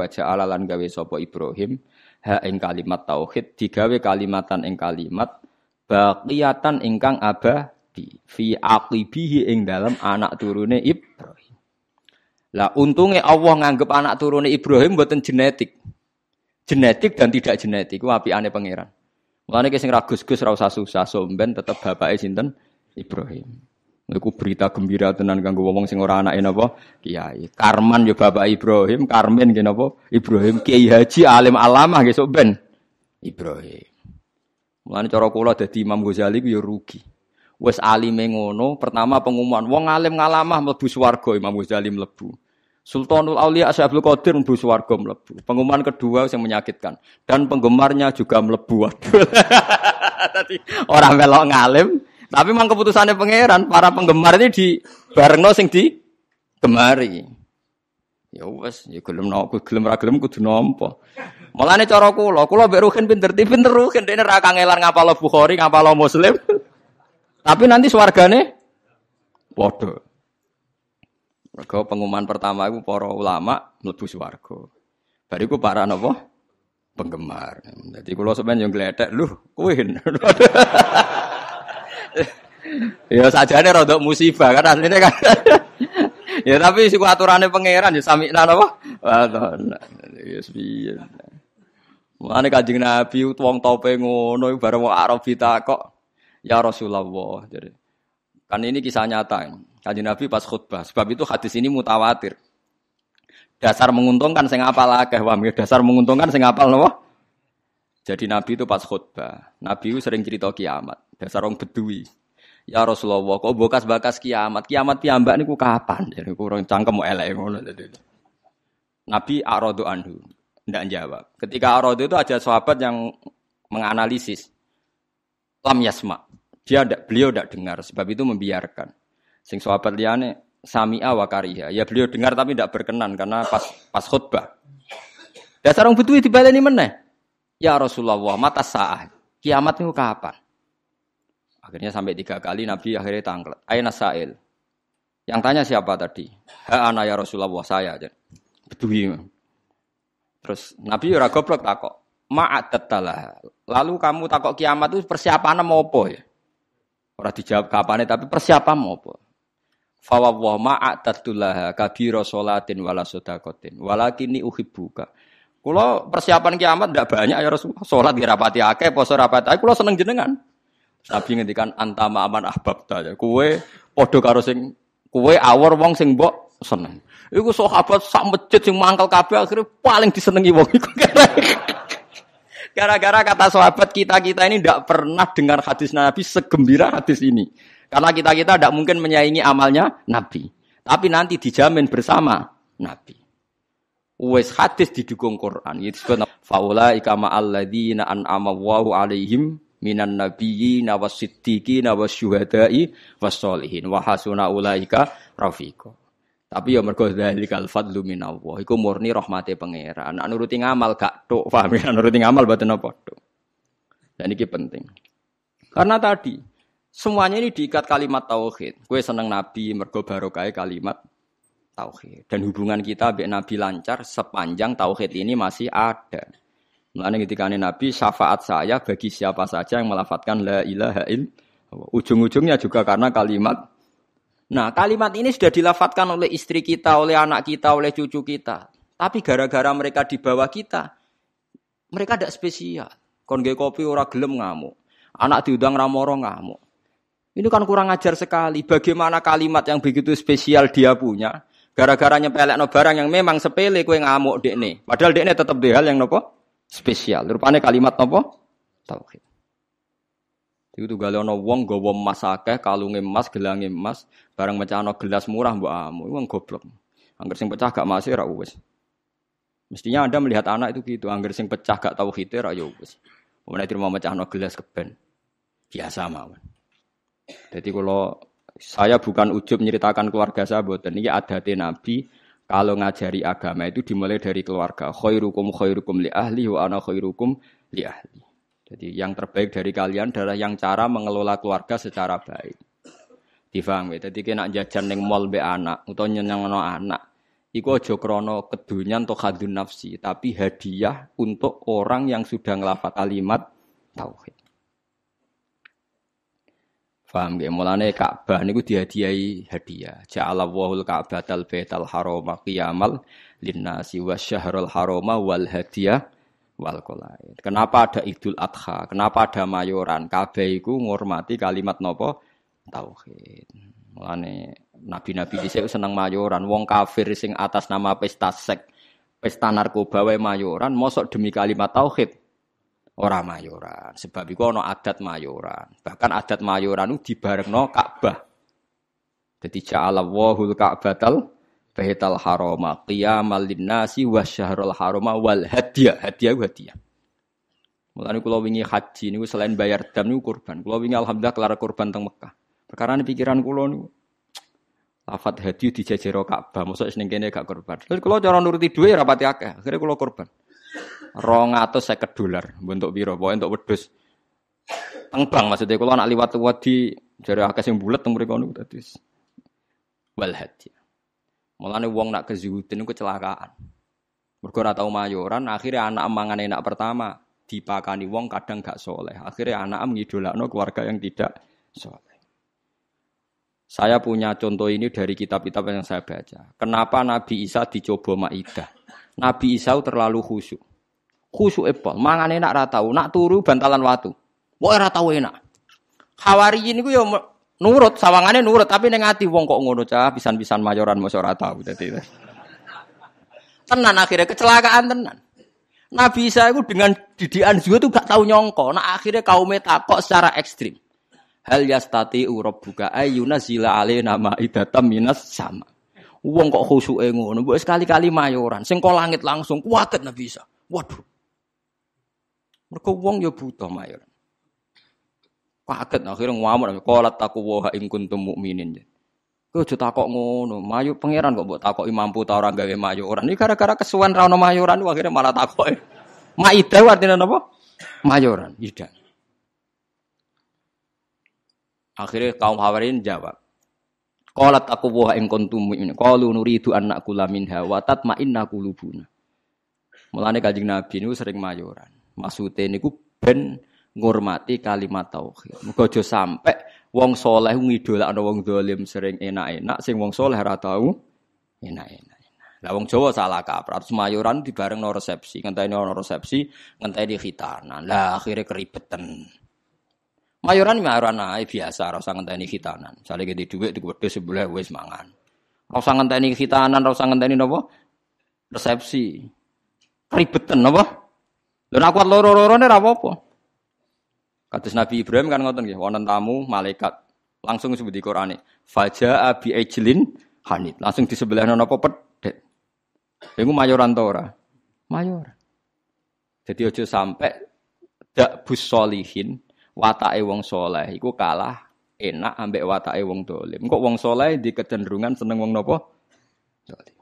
wajah alalan gawe sapa Ibrahim ha ing kalimat tauhid digawe kalimatan ing kalimat baqiyatan ingkang abadi fi aqibihi ing dalam anak turune Ibrahim. Lah untungnya Allah nganggep anak turune Ibrahim mboten genetik. Genetik dan tidak genetik ku apikane pangeran. Mulane sing ra gus-gus ra usah susah somben tetep bapake sinten Ibrahim. Iku berita gembira tenan kanggo wong sing ora anake napa? Kiai. Karman ya bapak Ibrahim, Karmen nggih napa? Ibrahim Kiai Haji alim alamah nggih sok ben. Ibrahim. Mulane cara kula dadi Imam Ghazali ku ya rugi. Wes alime ngono, pertama pengumuman wong alim ngalamah mlebu swarga Imam Ghazali mlebu. Sultanul Aulia Asyabul Qadir mlebu swarga mlebu. Pengumuman kedua yang menyakitkan dan penggemarnya juga mlebu. Tadi orang melok ngalim, tapi memang keputusannya pangeran, para penggemar ini di bareng sing di gemari. Ya wes, ya gelem nopo, gelem ra gelem kudu nampa. Mulane cara kula, kula mbek Ruhin pinter, pinter Ruhin dene ra kangelan ngapal Bukhari, ngapal Muslim. Tapi nanti swargane padha. Mergo pengumuman pertama itu para ulama mlebu swarga. Bariku para napa? Penggemar. Jadi kula sampeyan yo gledek, lho, kowe. ya sajane rada musibah kan asline kan. ya tapi siku aturane pangeran ya sami napa? Ya piye. Mulane Kanjeng Nabi wong tope ngono bareng wong takok, "Ya Rasulullah." Jadi kan ini kisah nyata. Kanjeng Nabi pas khutbah. Sebab itu hadis ini mutawatir. Dasar menguntungkan sing apal akeh, wah dasar menguntungkan sing apal napa? Jadi Nabi itu pas khutbah, Nabi itu sering cerita kiamat. Dasar orang bedui. Ya Rasulullah, kok bekas-bekas kiamat? Kiamat piambak niku kapan? Jadi kurang cangkem elek ngono. Nabi arodo anhu, tidak jawab. Ketika arodo itu ada sahabat yang menganalisis. Lam yasma. Dia ada, beliau tidak dengar, sebab itu membiarkan. Sing sahabat liane sami'a wa kariha. Ya beliau dengar tapi tidak berkenan karena pas pas khutbah. Dasar orang bedui dibaleni meneh. Ya Rasulullah, mata sah. Kiamat itu kapan? Akhirnya sampai tiga kali Nabi akhirnya tangklet. Aina sa'il. Yang tanya siapa tadi? Ha ana ya Rasulullah saya. Bedui. Terus Nabi ora goblok takok. Ma'adat talah. Lalu kamu takok kiamat itu persiapan mau apa ya? Ora dijawab kapan tapi persiapan mau apa? Fawwah ma'adatullah kabira salatin wala sedaqatin. Walakini uhibbuka. Kulo persiapan kiamat ndak banyak ya Rasulullah. Salat di rapati akeh, poso rapati akeh. Kulo seneng jenengan. Nabi ngendikan antama aman ahbab ya. Kue padha karo sing kue awor wong sing mbok seneng. Iku sahabat sak masjid sing mangkel kabeh akhirnya paling disenengi wong iku. Gara-gara kata sahabat kita-kita ini tidak pernah dengar hadis Nabi segembira hadis ini. Karena kita-kita tidak mungkin menyaingi amalnya Nabi. Tapi nanti dijamin bersama Nabi. Wes hadis didukung Quran. Itu faula ikama alladzina an'ama alaihim minan nabiyyin wasiddiqin wasyuhada'i wassolihin wa hasuna ulaika rafiqa. Tapi ya mergo dzalikal fadlu minallah. Iku murni rahmate pangeran. Nek nuruti ngamal gak tok, paham ya? Nuruti ngamal boten apa tok. Dan ini penting. Karena tadi semuanya ini diikat kalimat tauhid. Kue seneng nabi mergo barokah kalimat tauhid. Dan hubungan kita dengan Nabi lancar sepanjang tauhid ini masih ada. Mulane ketika Nabi syafaat saya bagi siapa saja yang melafatkan la ilaha illallah. Ujung-ujungnya juga karena kalimat Nah, kalimat ini sudah dilafatkan oleh istri kita, oleh anak kita, oleh cucu kita. Tapi gara-gara mereka di bawah kita, mereka tidak spesial. Kon kopi ora gelem ngamuk. Anak diundang ramoro ngamuk. Ini kan kurang ajar sekali. Bagaimana kalimat yang begitu spesial dia punya, Gara-gara nyepelek no barang yang memang sepele kue ngamuk dek nih. Padahal dek nih tetap di hal yang nopo spesial. Rupanya kalimat nopo tauhid. Itu galau no wong gowo emas akeh, kalung emas, gelang emas, barang no gelas murah mbak amu, itu goblok. Angger sing pecah gak masih ra wis. Mestinya Anda melihat anak itu gitu, angger sing pecah gak tahu hite ra yo wis. Kemudian itu mau no gelas keben. Biasa mawon. Jadi kalau saya bukan ujub menceritakan keluarga saya, buatan ini ada Nabi. Kalau ngajari agama itu dimulai dari keluarga. Khairukum khairukum li ahli wa ana khairukum li ahli. Jadi yang terbaik dari kalian adalah yang cara mengelola keluarga secara baik. Difahami. Jadi kena jajan neng mall be anak atau nyeneng no anak. Iku aja krana kedunyan atau hadun nafsi, tapi hadiah untuk orang yang sudah ngelafat kalimat tauhid. Faham ya? Mulane Ka'bah niku dihadiahi hadiah. Ja'ala wahul Ka'batal Baital Harama qiyamal linnasi wasyahrul harama wal hadiah wal qolaid. Kenapa ada Idul Adha? Kenapa ada mayoran? Kabeh iku ngurmati kalimat nopo? Tauhid. Mulane nabi-nabi dhisik seneng mayoran. Wong kafir sing atas nama pesta sek, pesta narkoba wae mayoran, mosok demi kalimat tauhid ora mayoran. Sebab iku ana adat mayoran. Bahkan adat mayoran itu dibarengno Ka'bah. Jadi ja'ala wahul ka'batal baital harama qiyamal linnasi wasyahrul harama wal hadiah. Hadiah ku hadiah. Mulane kula wingi haji niku selain bayar dam niku kurban. Kula wingi alhamdulillah kelar kurban teng Mekah. Perkara ini pikiran kula niku lafat hadiah dijajero Ka'bah, mosok ning kene gak kurban. Terus kula cara nuruti dhuwit ra pati akeh, akhire kula kurban rong atau seket dolar. Bentuk biro pokoknya untuk wedus tengbang maksudnya kalau anak liwat wadi jari akeh yang bulat teng mriku niku tadi wal hadi. Mulane wong nak kezuhudin niku kecelakaan. Mergo tau mayoran akhirnya anak mangan enak pertama dipakani wong kadang gak soleh. Akhirnya anak ngidolakno keluarga yang tidak soleh. Saya punya contoh ini dari kitab-kitab yang saya baca. Kenapa Nabi Isa dicoba Maidah? Nabi Isa terlalu khusyuk khusyuk epol. Mangan enak ra tau, nak turu bantalan watu. Wah ora tau enak. Hawariyin iku yo nurut, sawangane nurut, tapi ning ati wong kok ngono cah, pisan-pisan mayoran mosok ora tau dadi. Tenan akhirnya kecelakaan tenan. Nabi Isa itu dengan didikan juga tuh gak tahu nyongko. Nah akhirnya kaum takok secara ekstrim. Hal yastati buka ayuna zila nama idatam minas sama. Wong kok khusyuke ngono, mbok sekali-kali mayoran, sing kok langit langsung kuatet Nabi Isa. Waduh. Mereka wong ya buta mayor. Kaget akhirnya ngamuk kolat aku waha ing kuntum mukminin. Kau aja takok ngono, mayu pangeran kok mbok takoki mampu ta ora gawe mayoran. Ini gara-gara kesuwen ra ono mayoran akhirnya malah takoki. Maidah artinya apa? Mayoran, tidak. Akhirnya kaum Hawarin jawab. Qalat aku wa ing kuntum mu'minin. Qalu nuridu an naqula minha wa tatma'inna qulubuna. Mulane Kanjeng Nabi niku sering mayoran. Maksudnya niku ben ngurmati kalimat tauhid. Muga aja sampe wong soleh ngidolakno wong dolim sering enak-enak, sing wong soleh ora tau enak-enak. Lah wong Jawa salah kaprah, semayuran dibareng no resepsi, ngenteni ono resepsi, ngenteni khitanan. Lah akhirnya keribetan. Mayuran mayuran ae biasa, ora usah ngenteni khitanan. Sale gede dhuwit di wedhus sebelah wis mangan. Ora usah ngenteni khitanan, ora usah ngenteni napa? Resepsi. Keribetan napa? Lha nek kuat loro-lorone apa-apa. Kados Nabi Ibrahim kan ngoten nggih, wonten tamu malaikat langsung disebut di Qur'ane. Faja abi ejlin hanit. Langsung di sebelah napa pedet. Iku mayoran to ora? Mayor. Jadi aja sampai dak bus solihin watake wong soleh iku kalah enak ambek watake wong dolim. Kok wong soleh di kecenderungan seneng wong? Dolim.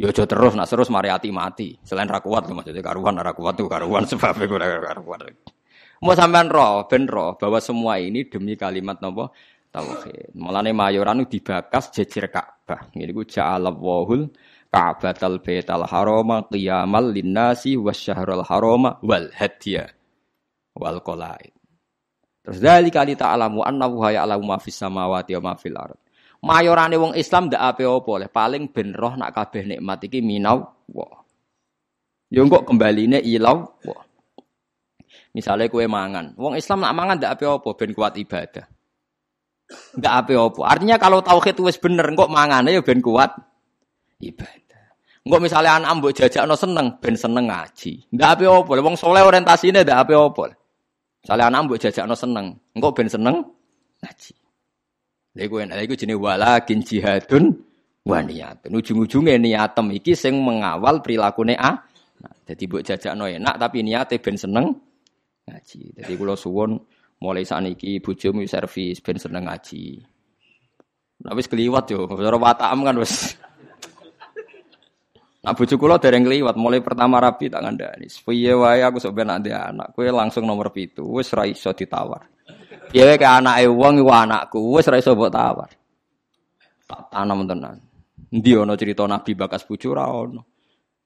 Yo ya aja terus, nak terus mari hati mati. Selain ra kuat maksudnya karuan ra kuat tuh karuan sebab iku ra karuan. Mau sampean roh, ben roh bahwa semua ini demi kalimat napa tauhid. Mulane mayoran dibakas jejer Ka'bah. Ngene iku ja'alallahul Ka'batal Baital Harama qiyamal linnasi wasyahrul harama wal hadiya wal qalaid. Terus dari kali ta'alamu annahu ya'lamu ma fis samawati wa ma fil ardh. Mayorane wong Islam ndak ape le, paling ben roh nak kabeh nikmat iki minau wa. Yo kok kembaline ilau wa. Misale kue mangan, wong Islam nak mangan ndak ape opo ben kuat ibadah. Ndak ape opo. Artinya kalau tauhid wis bener kok mangane ya ben kuat ibadah. Engko misale anak mbok jajakno seneng ben seneng ngaji. Ndak ape opo. Wong soleh orientasine ndak ape opo. Misale anak mbok jajakno seneng, engko ben seneng ngaji. Lha iku enak iku jenenge walakin jihadun wa niyatun. Ujung-ujunge niatem iki sing mengawal prilakune A. Nah, dadi mbok jajakno enak tapi niate ben seneng ngaji. Dadi kula suwun mulai sakniki bojomu servis ben seneng ngaji. Nah wis kliwat yo, cara watakam kan wis. Nah bojo kula dereng kliwat mulai pertama rapi tak ngandani. Piye wae aku sok ben anak, kowe langsung nomor pitu, wis ra iso ditawar. Ya ke anake wong iku anakku, wis ora iso mbok tawar. Tak tanam tenan. Ndi ana cerita Nabi bakas bojo ora ono.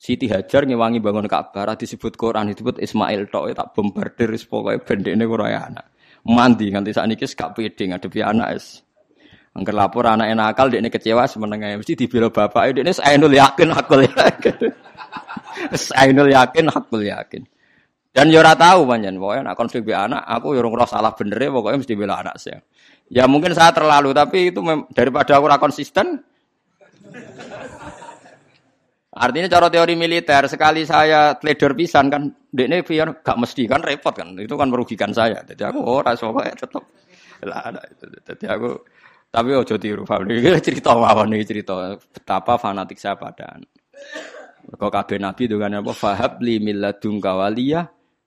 Siti Hajar ngewangi bangun Ka'bah disebut Quran disebut Ismail tok tak bombardir wis pokoke bendene ora anak. Mandi nganti sakniki gak pede ngadepi anak es. Angger lapor anak nakal dekne kecewa semenenge mesti dibela bapak dekne sainul yakin hakul yakin. sainul yakin hakul yakin. Dan yo ora tahu panjen pokoke nek konflik be anak aku yo ora salah bener pokoknya mesti bela anak saya. Ya mungkin saya terlalu tapi itu daripada aku ora konsisten Artinya cara teori militer sekali saya trader pisan kan, dekne pian gak mesti kan repot kan, itu kan merugikan saya. Jadi aku ora pokoknya tetep lah ada. Jadi aku tapi ojo tiru paham ini cerita mawon ini cerita betapa fanatik saya pada Kok kabeh nabi kan apa fahab li milladun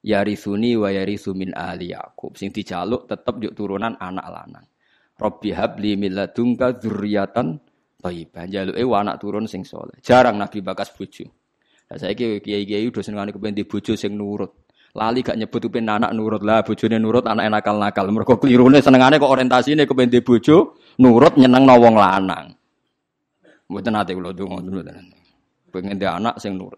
yarisuni wa yarisu min ahli Yakub. Sing dijaluk tetep yuk turunan anak lanang. Robbi habli milladunka dzurriatan thayyibah. Jaluke anak turun sing soleh. Jarang nabi bakas bojo. Lah saiki kiai-kiai udah senengane kepen di bojo sing nurut. Lali gak nyebut upen anak nurut lah, bojone nurut anak nakal-nakal. Mergo klirune senengane kok orientasine kepen di bojo nurut nyeneng wong lanang. Mboten ate kula donga Pengen dia anak sing nurut.